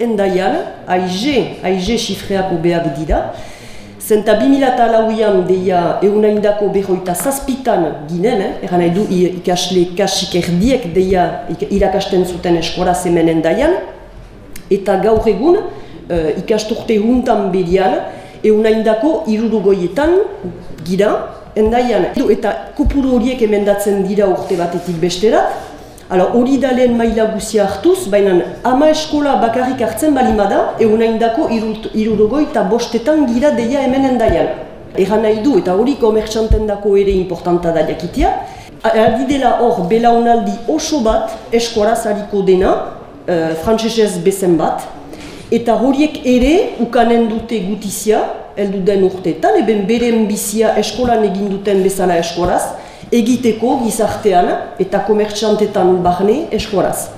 endaian, aize, aize xifreako behar dira, Zenta 2008an deia eunaindako behoita zazpitan ginen, eh? eran nahi du ikasle kasik erdiek deia irakasten zuten eskora zemenen daian, eta gaur egun uh, ikasturte huntan berian eunaindako irurugoietan gira, endaian, eta kopuru horiek emendatzen dira urte batetik besterat, hori da lehen maila guzia hartuz, baina ama eskola bakarrik hartzen balimada, egun hain dako irurogoi eta bostetan gira deia hemen endaian. Egan nahi du eta hori komertxanten dako ere importanta da jakitea. Ardi dela hor belaunaldi oso bat eskoraz hariko dena, uh, frantzesez bezen bat, eta horiek ere ukanen dute gutizia, heldu den urteetan, eben beren bizia eskolan egin duten bezala eskoraz, egiteko gizartean eta komertxantetan barne eskoraz.